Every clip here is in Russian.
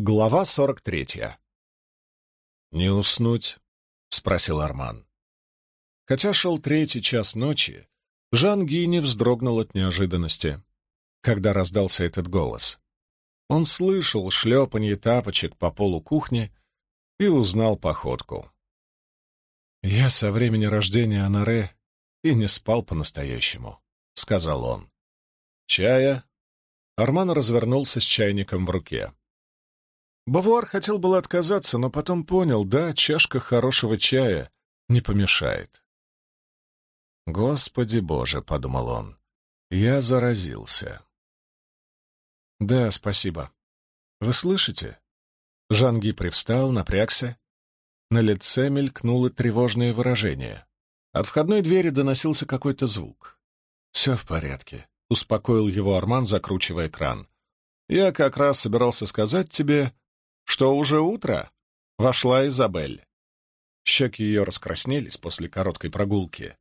Глава сорок третья. «Не уснуть?» — спросил Арман. Хотя шел третий час ночи, Жан Ги не вздрогнул от неожиданности, когда раздался этот голос. Он слышал шлепанье тапочек по полу кухни и узнал походку. «Я со времени рождения Анаре и не спал по-настоящему», — сказал он. «Чая?» Арман развернулся с чайником в руке. Бавуар хотел было отказаться, но потом понял, да, чашка хорошего чая не помешает. «Господи Боже!» — подумал он. «Я заразился». «Да, спасибо. Вы слышите?» Жанги привстал, напрягся. На лице мелькнуло тревожное выражение. От входной двери доносился какой-то звук. «Все в порядке», — успокоил его Арман, закручивая кран. «Я как раз собирался сказать тебе, что уже утро?» Вошла Изабель. Щеки ее раскраснелись после короткой прогулки.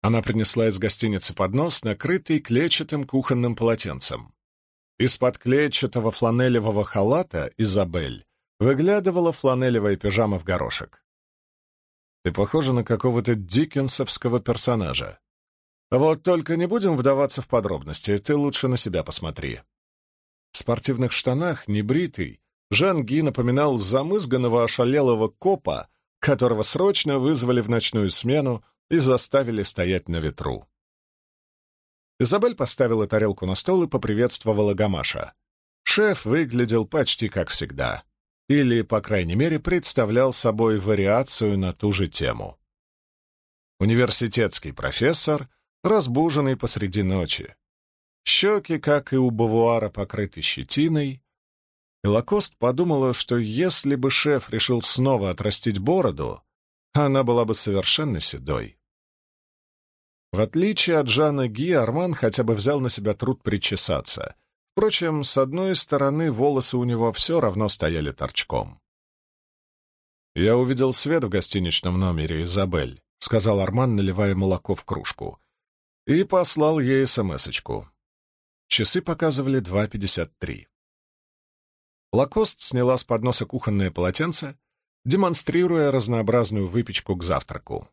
Она принесла из гостиницы поднос, накрытый клетчатым кухонным полотенцем. Из-под клетчатого фланелевого халата Изабель выглядывала фланелевая пижама в горошек. «Ты похожа на какого-то диккенсовского персонажа. Вот только не будем вдаваться в подробности, ты лучше на себя посмотри». В спортивных штанах, небритый, Жан Ги напоминал замызганного ошалелого копа, которого срочно вызвали в ночную смену и заставили стоять на ветру. Изабель поставила тарелку на стол и поприветствовала Гамаша. Шеф выглядел почти как всегда. Или, по крайней мере, представлял собой вариацию на ту же тему. Университетский профессор, разбуженный посреди ночи. Щеки, как и у Бавуара, покрыты щетиной, и Лакост подумала, что если бы шеф решил снова отрастить бороду, она была бы совершенно седой. В отличие от Жана Ги, Арман хотя бы взял на себя труд причесаться. Впрочем, с одной стороны, волосы у него все равно стояли торчком. «Я увидел свет в гостиничном номере, Изабель», — сказал Арман, наливая молоко в кружку, и послал ей смс-очку. Часы показывали 2.53. Лакост сняла с подноса кухонное полотенце, демонстрируя разнообразную выпечку к завтраку.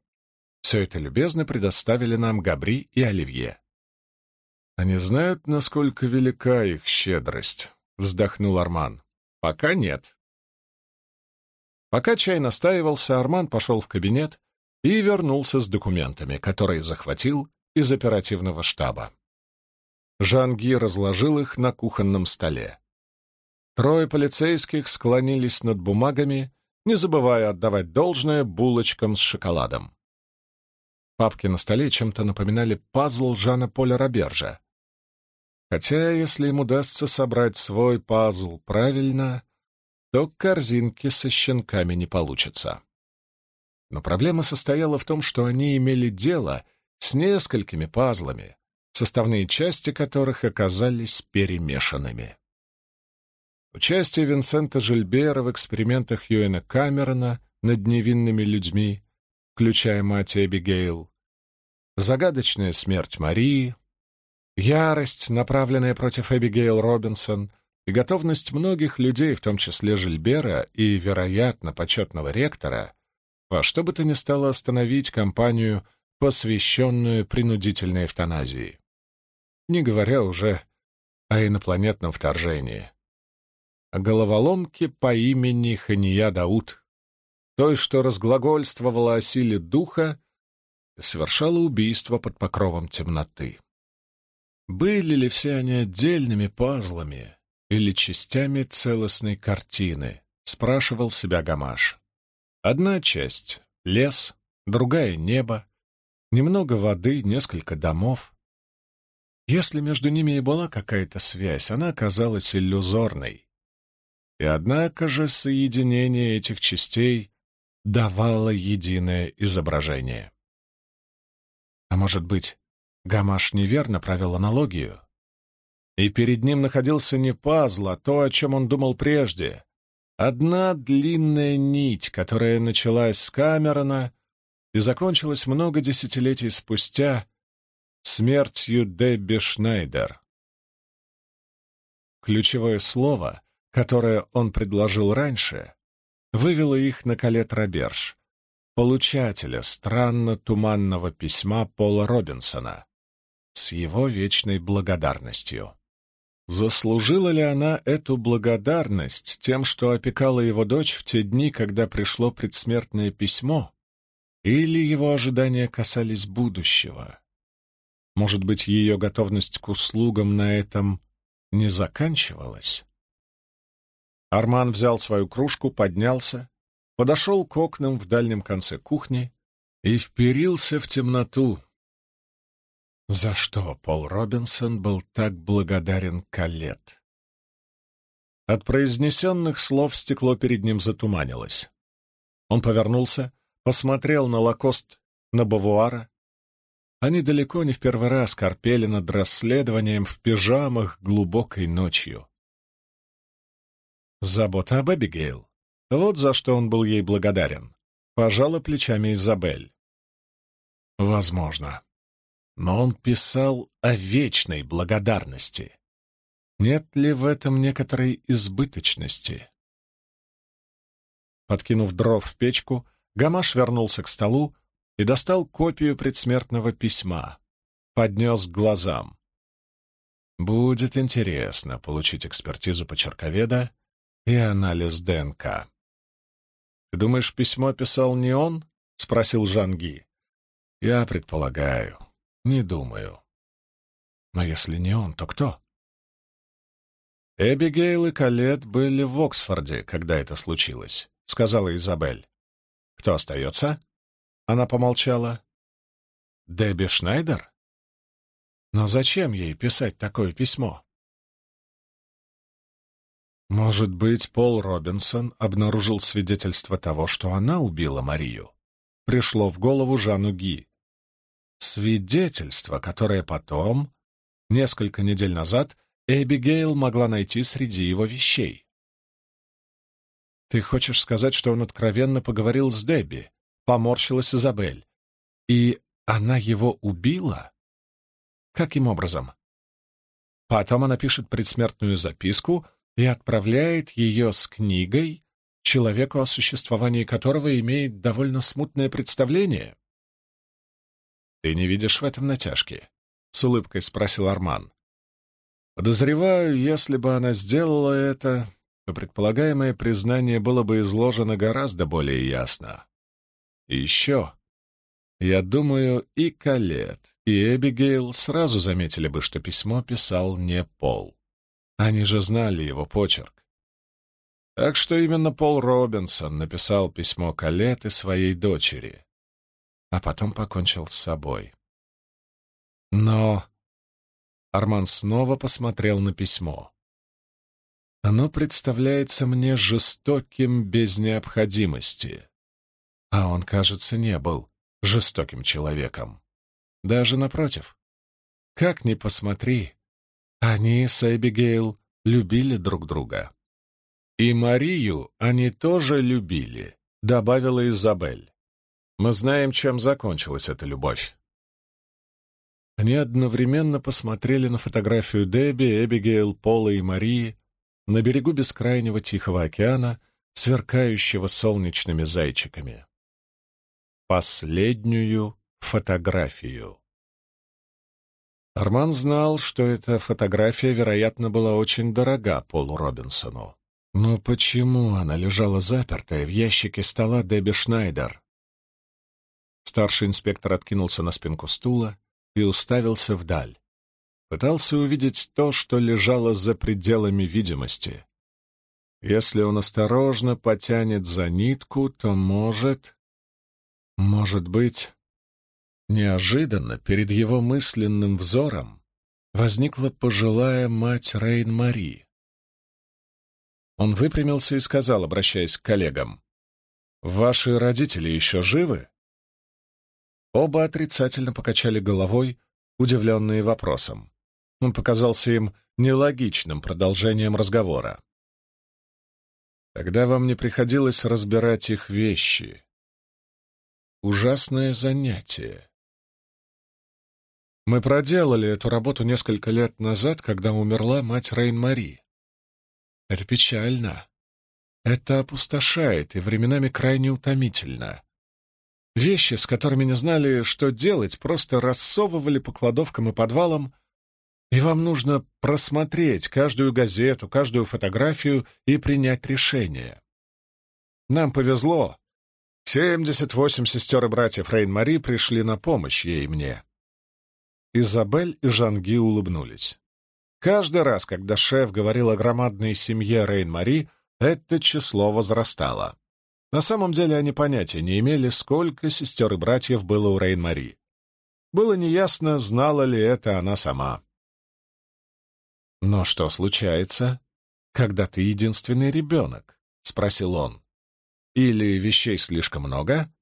Все это любезно предоставили нам Габри и Оливье. «Они знают, насколько велика их щедрость», — вздохнул Арман. «Пока нет». Пока чай настаивался, Арман пошел в кабинет и вернулся с документами, которые захватил из оперативного штаба. Жанги разложил их на кухонном столе. Трое полицейских склонились над бумагами, не забывая отдавать должное булочкам с шоколадом. Папки на столе чем-то напоминали пазл Жана Поля Робержа. Хотя, если им удастся собрать свой пазл правильно, то корзинки со щенками не получится. Но проблема состояла в том, что они имели дело с несколькими пазлами, составные части которых оказались перемешанными. Участие Винсента Жильбера в экспериментах Юэна Камерона над невинными людьми, включая мать Эбигейл, загадочная смерть Марии, ярость, направленная против Эбигейл Робинсон, и готовность многих людей, в том числе Жильбера и, вероятно, почетного ректора, во что бы то ни стало остановить кампанию, посвященную принудительной эвтаназии. Не говоря уже о инопланетном вторжении о головоломке по имени Хания Дауд, той, что разглагольствовала о силе духа и совершала убийство под покровом темноты. Были ли все они отдельными пазлами или частями целостной картины, спрашивал себя Гамаш. Одна часть — лес, другая — небо, немного воды, несколько домов. Если между ними и была какая-то связь, она оказалась иллюзорной. И однако же соединение этих частей давало единое изображение. А может быть, Гамаш неверно провел аналогию? И перед ним находился не пазл, а то, о чем он думал прежде. Одна длинная нить, которая началась с Камерона и закончилась много десятилетий спустя смертью Дебби Шнайдер. Ключевое слово которое он предложил раньше, вывело их на Калет Роберж, получателя странно-туманного письма Пола Робинсона с его вечной благодарностью. Заслужила ли она эту благодарность тем, что опекала его дочь в те дни, когда пришло предсмертное письмо, или его ожидания касались будущего? Может быть, ее готовность к услугам на этом не заканчивалась? Арман взял свою кружку, поднялся, подошел к окнам в дальнем конце кухни и вперился в темноту. За что Пол Робинсон был так благодарен Калет? От произнесенных слов стекло перед ним затуманилось. Он повернулся, посмотрел на Лакост, на Бавуара. Они далеко не в первый раз корпели над расследованием в пижамах глубокой ночью. Забота об Эбигейл. Вот за что он был ей благодарен. Пожала плечами Изабель. Возможно. Но он писал о вечной благодарности. Нет ли в этом некоторой избыточности? Подкинув дров в печку, Гамаш вернулся к столу и достал копию предсмертного письма. Поднес к глазам. Будет интересно получить экспертизу почерковеда и анализ ДНК. «Ты думаешь, письмо писал не он?» — спросил Жанги. «Я предполагаю. Не думаю. Но если не он, то кто?» «Эбигейл и Калет были в Оксфорде, когда это случилось», — сказала Изабель. «Кто остается?» Она помолчала. «Дебби Шнайдер?» «Но зачем ей писать такое письмо?» Может быть, Пол Робинсон обнаружил свидетельство того, что она убила Марию? Пришло в голову Жану Ги. Свидетельство, которое потом, несколько недель назад, Эбигейл могла найти среди его вещей. «Ты хочешь сказать, что он откровенно поговорил с Дебби?» — поморщилась Изабель. «И она его убила? Каким образом?» Потом она пишет предсмертную записку, и отправляет ее с книгой человеку, о существовании которого имеет довольно смутное представление. «Ты не видишь в этом натяжки?» — с улыбкой спросил Арман. «Подозреваю, если бы она сделала это, то предполагаемое признание было бы изложено гораздо более ясно. И еще, я думаю, и Калет, и Эбигейл сразу заметили бы, что письмо писал не Пол. Они же знали его почерк. Так что именно Пол Робинсон написал письмо Калет и своей дочери, а потом покончил с собой. Но Арман снова посмотрел на письмо. Оно представляется мне жестоким без необходимости. А он, кажется, не был жестоким человеком. Даже напротив. Как ни посмотри, они с Эбигейл любили друг друга. И Марию они тоже любили, добавила Изабель. Мы знаем, чем закончилась эта любовь. Они одновременно посмотрели на фотографию Дебби, Эбигейл, Пола и Марии на берегу бескрайнего Тихого океана, сверкающего солнечными зайчиками. Последнюю фотографию. Арман знал, что эта фотография, вероятно, была очень дорога Полу Робинсону. Но почему она лежала запертая в ящике стола Дебби Шнайдер? Старший инспектор откинулся на спинку стула и уставился вдаль. Пытался увидеть то, что лежало за пределами видимости. Если он осторожно потянет за нитку, то может... Может быть, Неожиданно перед его мысленным взором возникла пожилая мать Рейн-Мари. Он выпрямился и сказал, обращаясь к коллегам, «Ваши родители еще живы?» Оба отрицательно покачали головой, удивленные вопросом. Он показался им нелогичным продолжением разговора. Тогда вам не приходилось разбирать их вещи. Ужасное занятие. Мы проделали эту работу несколько лет назад, когда умерла мать Рейн-Мари. Это печально. Это опустошает и временами крайне утомительно. Вещи, с которыми не знали, что делать, просто рассовывали по кладовкам и подвалам, и вам нужно просмотреть каждую газету, каждую фотографию и принять решение. Нам повезло. 78 сестер и братьев Рейн-Мари пришли на помощь ей и мне. Изабель и Жанги улыбнулись. Каждый раз, когда шеф говорил о громадной семье Рейн-Мари, это число возрастало. На самом деле они понятия не имели, сколько сестер и братьев было у Рейн-Мари. Было неясно, знала ли это она сама. «Но что случается, когда ты единственный ребенок?» — спросил он. «Или вещей слишком много,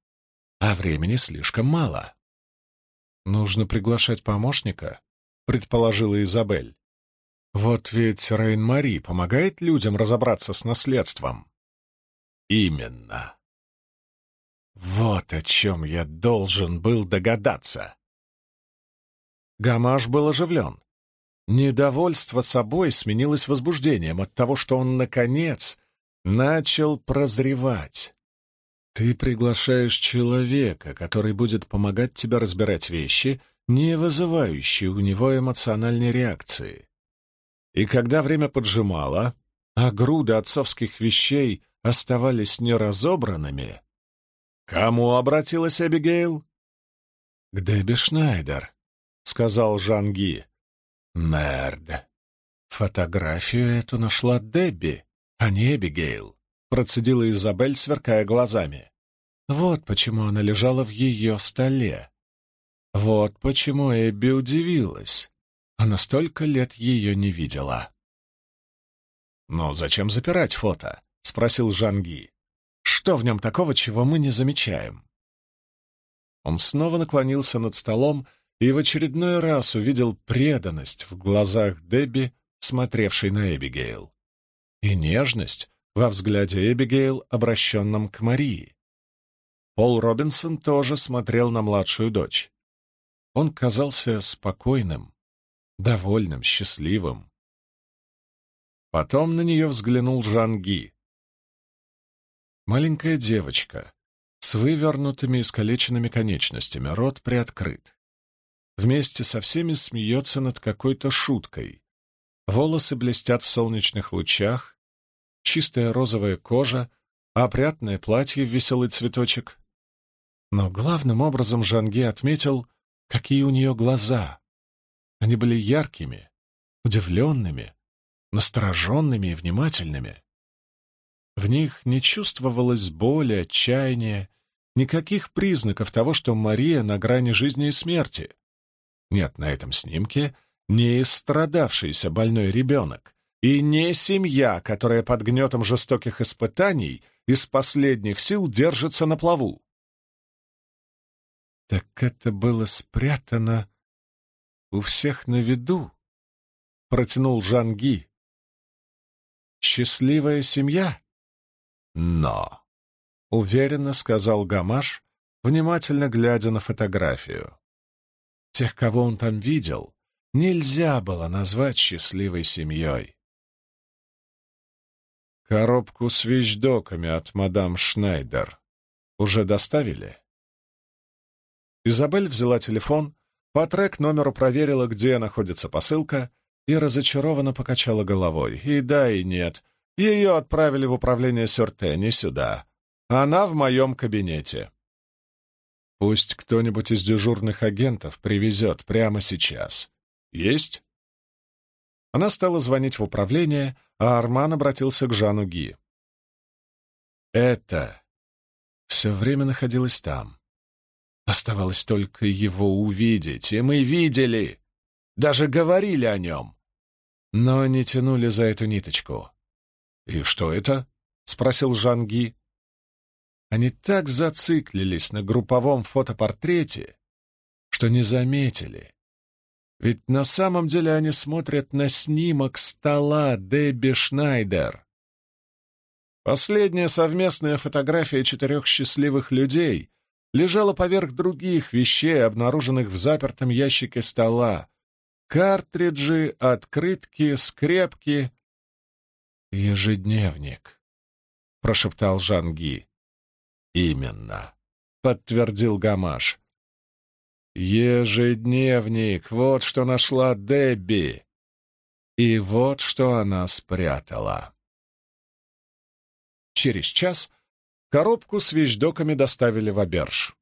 а времени слишком мало?» «Нужно приглашать помощника», — предположила Изабель. Вот ведь Рейн-Мари помогает людям разобраться с наследством. Именно. Вот о чем я должен был догадаться. Гамаш был оживлен. Недовольство собой сменилось возбуждением от того, что он, наконец, начал прозревать. Ты приглашаешь человека, который будет помогать тебе разбирать вещи, не вызывающие у него эмоциональной реакции. И когда время поджимало, а груды отцовских вещей оставались неразобранными, кому обратилась Эбигейл? «К Дебби Шнайдер», — сказал Жанги. «Мерд. Фотографию эту нашла Дебби, а не Эбигейл», — процедила Изабель, сверкая глазами. «Вот почему она лежала в ее столе. Вот почему Эбби удивилась. Она столько лет ее не видела. «Но зачем запирать фото?» — спросил Жанги. «Что в нем такого, чего мы не замечаем?» Он снова наклонился над столом и в очередной раз увидел преданность в глазах Дебби, смотревшей на Эбигейл, и нежность во взгляде Эбигейл, обращенном к Марии. Пол Робинсон тоже смотрел на младшую дочь. Он казался спокойным, довольным, счастливым. Потом на нее взглянул Жанги. Маленькая девочка с вывернутыми искалеченными конечностями, рот приоткрыт. Вместе со всеми смеется над какой-то шуткой. Волосы блестят в солнечных лучах, чистая розовая кожа, опрятное платье в веселый цветочек. Но главным образом Жанги отметил, какие у нее глаза, они были яркими, удивленными, настороженными и внимательными. В них не чувствовалось боли, отчаяния, никаких признаков того, что Мария на грани жизни и смерти. Нет на этом снимке не истрадавшийся больной ребенок и не семья, которая под гнетом жестоких испытаний из последних сил держится на плаву. Так это было спрятано у всех на виду, — протянул Жанги. Счастливая семья? Но, — уверенно сказал Гамаш, внимательно глядя на фотографию. Тех, кого он там видел, нельзя было назвать счастливой семьей. Коробку с вещдоками от мадам Шнайдер уже доставили? Изабель взяла телефон, по трек-номеру проверила, где находится посылка, и разочарованно покачала головой. И да, и нет. Ее отправили в управление Сюрте, не сюда. Она в моем кабинете. Пусть кто-нибудь из дежурных агентов привезет прямо сейчас. Есть? Она стала звонить в управление, а Арман обратился к Жану Ги. Это все время находилось там. Оставалось только его увидеть, и мы видели, даже говорили о нем, но не тянули за эту ниточку. «И что это?» — спросил Жанги. Они так зациклились на групповом фотопортрете, что не заметили. Ведь на самом деле они смотрят на снимок стола Дебби Шнайдер. Последняя совместная фотография четырех счастливых людей, лежала поверх других вещей, обнаруженных в запертом ящике стола. Картриджи, открытки, скрепки. «Ежедневник», — прошептал Жанги. «Именно», — подтвердил Гамаш. «Ежедневник, вот что нашла Дебби. И вот что она спрятала». Через час коробку с вещдоками доставили в Аберж.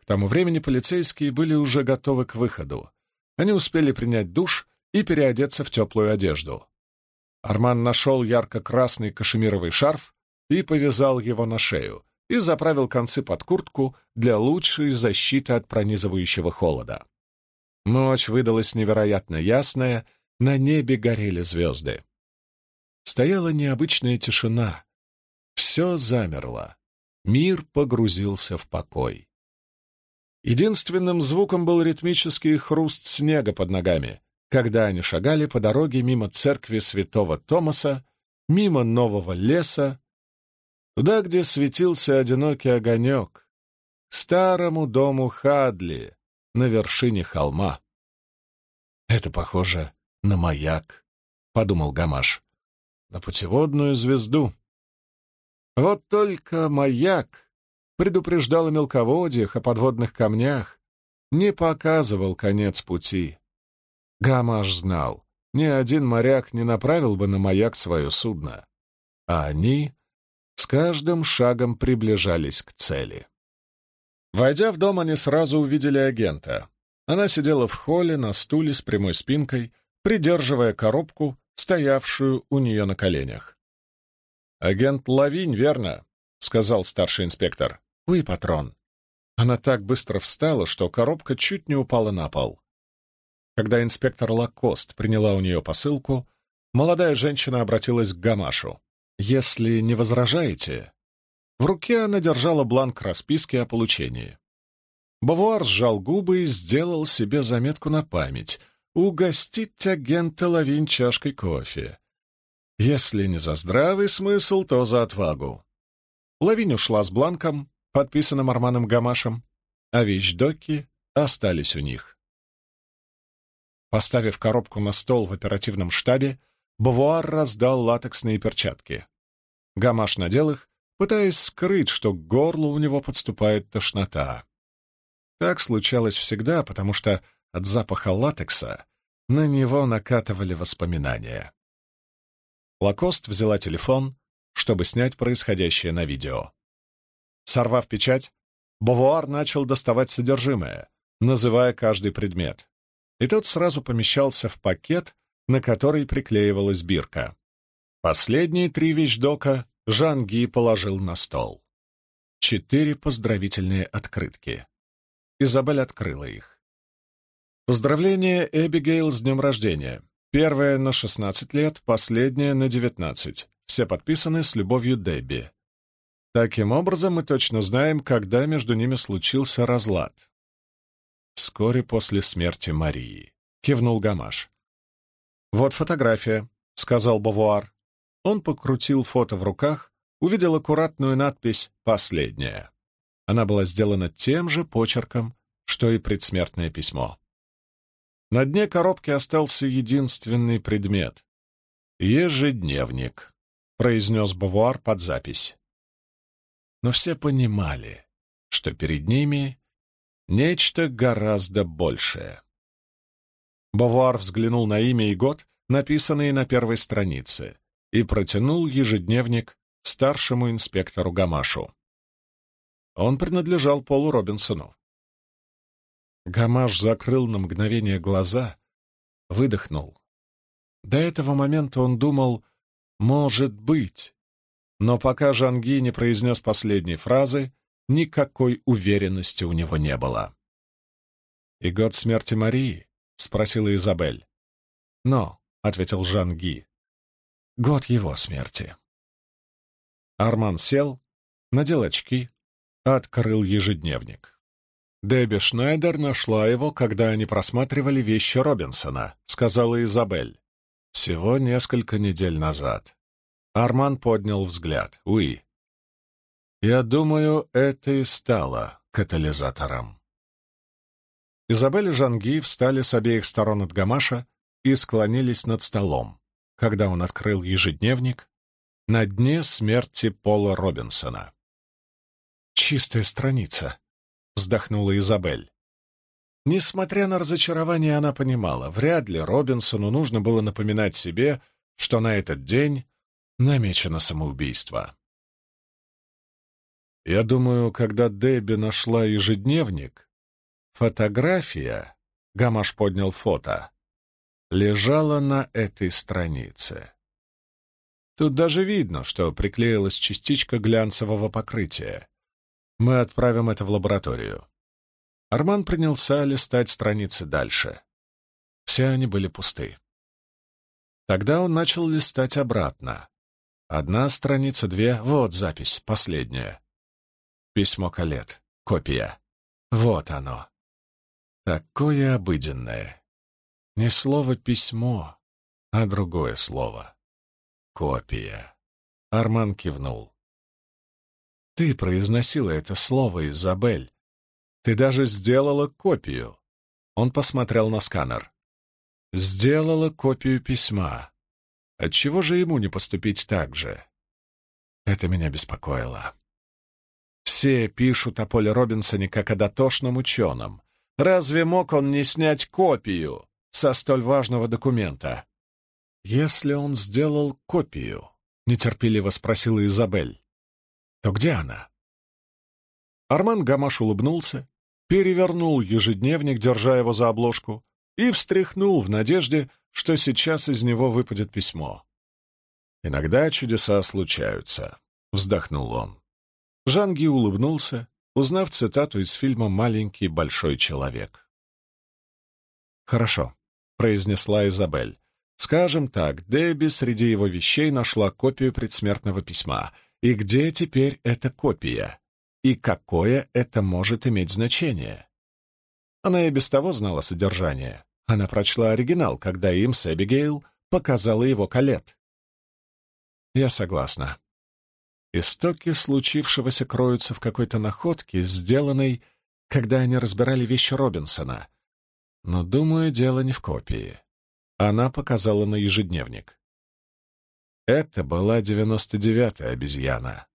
К тому времени полицейские были уже готовы к выходу. Они успели принять душ и переодеться в теплую одежду. Арман нашел ярко-красный кашемировый шарф и повязал его на шею, и заправил концы под куртку для лучшей защиты от пронизывающего холода. Ночь выдалась невероятно ясная, на небе горели звезды. Стояла необычная тишина. Все замерло. Мир погрузился в покой. Единственным звуком был ритмический хруст снега под ногами, когда они шагали по дороге мимо церкви святого Томаса, мимо нового леса, туда, где светился одинокий огонек, старому дому Хадли на вершине холма. «Это похоже на маяк», — подумал Гамаш, — «на путеводную звезду». Вот только маяк предупреждал о мелководьях, о подводных камнях, не показывал конец пути. Гамаш знал, ни один моряк не направил бы на маяк свое судно, а они с каждым шагом приближались к цели. Войдя в дом, они сразу увидели агента. Она сидела в холле на стуле с прямой спинкой, придерживая коробку, стоявшую у нее на коленях. «Агент Лавинь, верно?» — сказал старший инспектор. «Вы, патрон». Она так быстро встала, что коробка чуть не упала на пол. Когда инспектор Лакост приняла у нее посылку, молодая женщина обратилась к Гамашу. «Если не возражаете...» В руке она держала бланк расписки о получении. Бавуар сжал губы и сделал себе заметку на память — угостить агента Лавин чашкой кофе. Если не за здравый смысл, то за отвагу. Лавин ушла с бланком, подписанным Арманом Гамашем, а вещдоки остались у них. Поставив коробку на стол в оперативном штабе, Бавуар раздал латексные перчатки. Гамаш надел их, пытаясь скрыть, что к горлу у него подступает тошнота. Так случалось всегда, потому что от запаха латекса на него накатывали воспоминания. Лакост взяла телефон, чтобы снять происходящее на видео. Сорвав печать, Бавуар начал доставать содержимое, называя каждый предмет и тот сразу помещался в пакет, на который приклеивалась бирка. Последние три вещдока Жан Ги положил на стол. Четыре поздравительные открытки. Изабель открыла их. Поздравление Эбигейл с днем рождения. Первое на 16 лет, последнее на 19. Все подписаны с любовью Дебби. Таким образом, мы точно знаем, когда между ними случился разлад вскоре после смерти Марии», — кивнул Гамаш. «Вот фотография», — сказал Бавуар. Он покрутил фото в руках, увидел аккуратную надпись «Последняя». Она была сделана тем же почерком, что и предсмертное письмо. На дне коробки остался единственный предмет — ежедневник, произнес Бавуар под запись. Но все понимали, что перед ними Нечто гораздо большее. Бавуар взглянул на имя и год, написанные на первой странице, и протянул ежедневник старшему инспектору Гамашу. Он принадлежал Полу Робинсону. Гамаш закрыл на мгновение глаза, выдохнул. До этого момента он думал «может быть», но пока Жанги не произнес последней фразы, Никакой уверенности у него не было. «И год смерти Марии?» — спросила Изабель. «Но», — ответил Жан Ги, — «год его смерти». Арман сел, надел очки, открыл ежедневник. «Дебби Шнайдер нашла его, когда они просматривали вещи Робинсона», — сказала Изабель. «Всего несколько недель назад». Арман поднял взгляд. «Уи, я думаю, это и стало катализатором. Изабель и Жанги встали с обеих сторон от Гамаша и склонились над столом. Когда он открыл ежедневник, на дне смерти Пола Робинсона. «Чистая страница», — вздохнула Изабель. Несмотря на разочарование, она понимала, вряд ли Робинсону нужно было напоминать себе, что на этот день намечено самоубийство. Я думаю, когда Дебби нашла ежедневник, фотография, Гамаш поднял фото, лежала на этой странице. Тут даже видно, что приклеилась частичка глянцевого покрытия. Мы отправим это в лабораторию. Арман принялся листать страницы дальше. Все они были пусты. Тогда он начал листать обратно. Одна страница, две, вот запись, последняя. Письмо Калет, копия. Вот оно. Такое обыденное. Не слово «письмо», а другое слово. Копия. Арман кивнул. Ты произносила это слово, Изабель. Ты даже сделала копию. Он посмотрел на сканер. Сделала копию письма. Отчего же ему не поступить так же? Это меня беспокоило. Все пишут о Поле Робинсоне как о дотошном ученом. Разве мог он не снять копию со столь важного документа? «Если он сделал копию», — нетерпеливо спросила Изабель, — «то где она?» Арман Гамаш улыбнулся, перевернул ежедневник, держа его за обложку, и встряхнул в надежде, что сейчас из него выпадет письмо. «Иногда чудеса случаются», — вздохнул он. Жанги улыбнулся, узнав цитату из фильма «Маленький большой человек». «Хорошо», — произнесла Изабель. Скажем так, Дебби среди его вещей нашла копию предсмертного письма. И где теперь эта копия? И какое это может иметь значение? Она и без того знала содержание. Она прочла оригинал, когда им с Эбигейл показала его Калет. Я согласна. Истоки случившегося кроются в какой-то находке, сделанной, когда они разбирали вещи Робинсона. Но, думаю, дело не в копии. Она показала на ежедневник. Это была девяносто девятая обезьяна.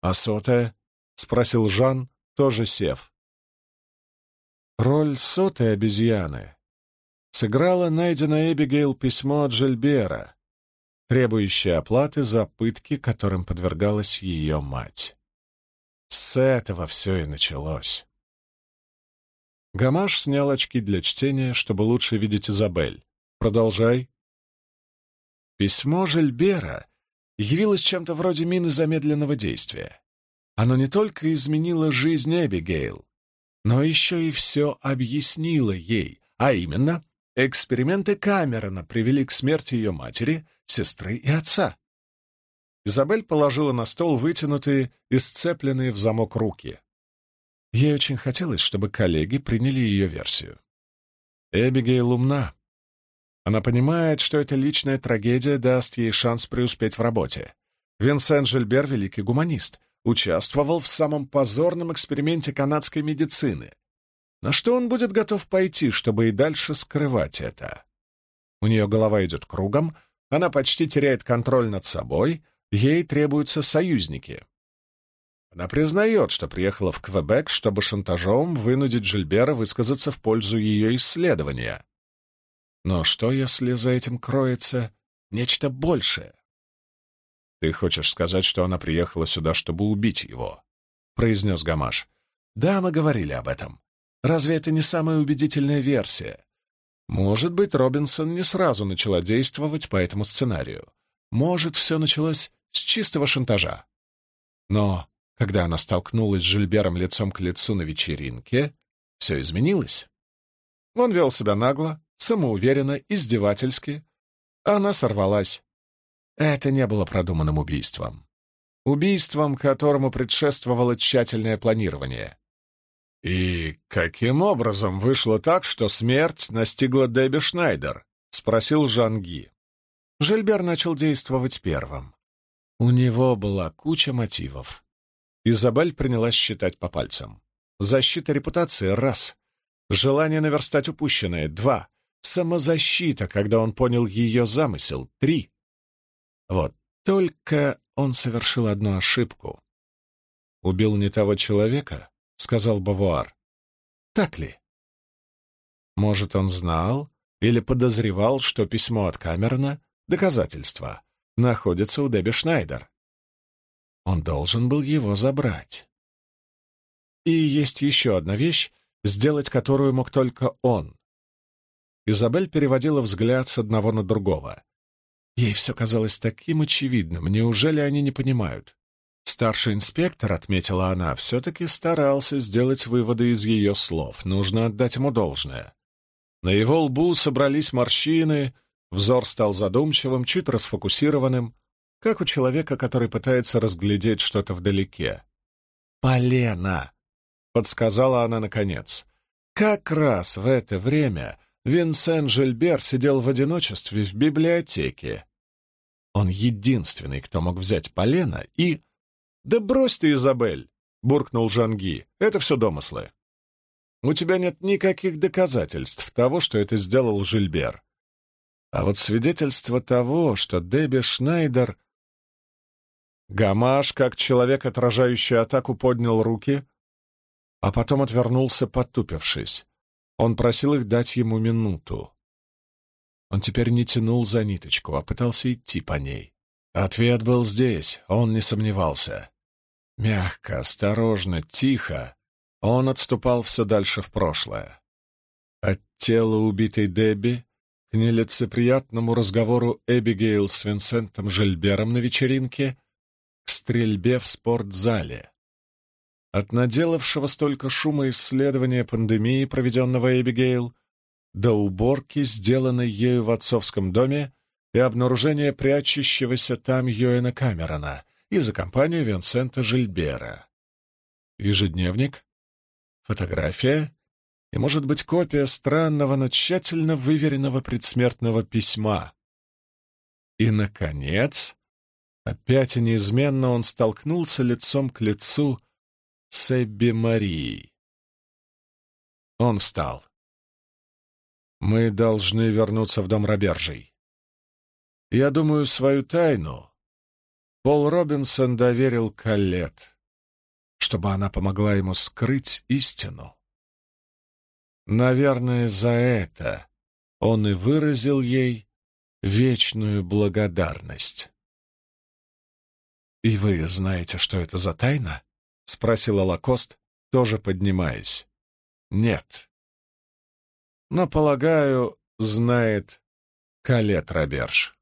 «А сотая?» — спросил Жан, тоже сев. Роль сотой обезьяны сыграла найденное Эбигейл письмо от Жильбера, требующее оплаты за пытки, которым подвергалась ее мать. С этого все и началось. Гамаш снял очки для чтения, чтобы лучше видеть Изабель. Продолжай. Письмо Жильбера явилось чем-то вроде мины замедленного действия. Оно не только изменило жизнь Эбигейл, но еще и все объяснило ей, а именно, эксперименты Камерона привели к смерти ее матери, сестры и отца. Изабель положила на стол вытянутые и сцепленные в замок руки. Ей очень хотелось, чтобы коллеги приняли ее версию. Эбигейл умна, она понимает, что эта личная трагедия даст ей шанс преуспеть в работе. Винсент Жильбер — великий гуманист, участвовал в самом позорном эксперименте канадской медицины. На что он будет готов пойти, чтобы и дальше скрывать это? У нее голова идет кругом, она почти теряет контроль над собой, ей требуются союзники. Она признает, что приехала в Квебек, чтобы шантажом вынудить Жильбера высказаться в пользу ее исследования. Но что, если за этим кроется нечто большее? «Ты хочешь сказать, что она приехала сюда, чтобы убить его?» — произнес Гамаш. «Да, мы говорили об этом. Разве это не самая убедительная версия? Может быть, Робинсон не сразу начала действовать по этому сценарию. Может, все началось с чистого шантажа. Но когда она столкнулась с Жильбером лицом к лицу на вечеринке, все изменилось. Он вел себя нагло, самоуверенно, издевательски. Она сорвалась. Это не было продуманным убийством. Убийством, которому предшествовало тщательное планирование. «И каким образом вышло так, что смерть настигла Дебби Шнайдер?» — спросил Жанги. Жильбер начал действовать первым. У него была куча мотивов. Изабель принялась считать по пальцам. Защита репутации — раз. Желание наверстать упущенное — два. самозащита, когда он понял ее замысел. Три. Вот только он совершил одну ошибку. «Убил не того человека», — сказал Бавуар. «Так ли?» Может, он знал или подозревал, что письмо от Камерона — доказательство, находится у Дебби Шнайдер. Он должен был его забрать. И есть еще одна вещь, сделать которую мог только он. Изабель переводила взгляд с одного на другого. Ей все казалось таким очевидным. Неужели они не понимают? Старший инспектор, отметила она, все-таки старался сделать выводы из ее слов. Нужно отдать ему должное. На его лбу собрались морщины, взор стал задумчивым, чуть расфокусированным, как у человека, который пытается разглядеть что-то вдалеке. «Полена!» — подсказала она наконец. Как раз в это время Винсент Жильбер сидел в одиночестве в библиотеке. Он единственный, кто мог взять полено и... «Да брось ты, Изабель!» — буркнул Жанги. «Это все домыслы. У тебя нет никаких доказательств того, что это сделал Жильбер. А вот свидетельство того, что Дебби Шнайдер... Гамаш, как человек, отражающий атаку, поднял руки, а потом отвернулся, потупившись. Он просил их дать ему минуту. Он теперь не тянул за ниточку, а пытался идти по ней. Ответ был здесь, он не сомневался. Мягко, осторожно, тихо он отступал все дальше в прошлое. От тела убитой Дебби к нелицеприятному разговору Эбигейл с Винсентом Жильбером на вечеринке, к стрельбе в спортзале. От наделавшего столько шума исследования пандемии, проведенного Эбигейл, до уборки, сделанной ею в отцовском доме, и обнаружения прячущегося там Йоэна Камерона и за компанию Винсента Жильбера. Ежедневник, фотография и, может быть, копия странного, но тщательно выверенного предсмертного письма. И, наконец, опять и неизменно он столкнулся лицом к лицу с Эбби Марией. Он встал. «Мы должны вернуться в дом Робержей. Я думаю, свою тайну Пол Робинсон доверил Каллет чтобы она помогла ему скрыть истину. Наверное, за это он и выразил ей вечную благодарность. «И вы знаете, что это за тайна?» — спросила Лакост, тоже поднимаясь. «Нет». «Но, полагаю, знает Калет Роберж».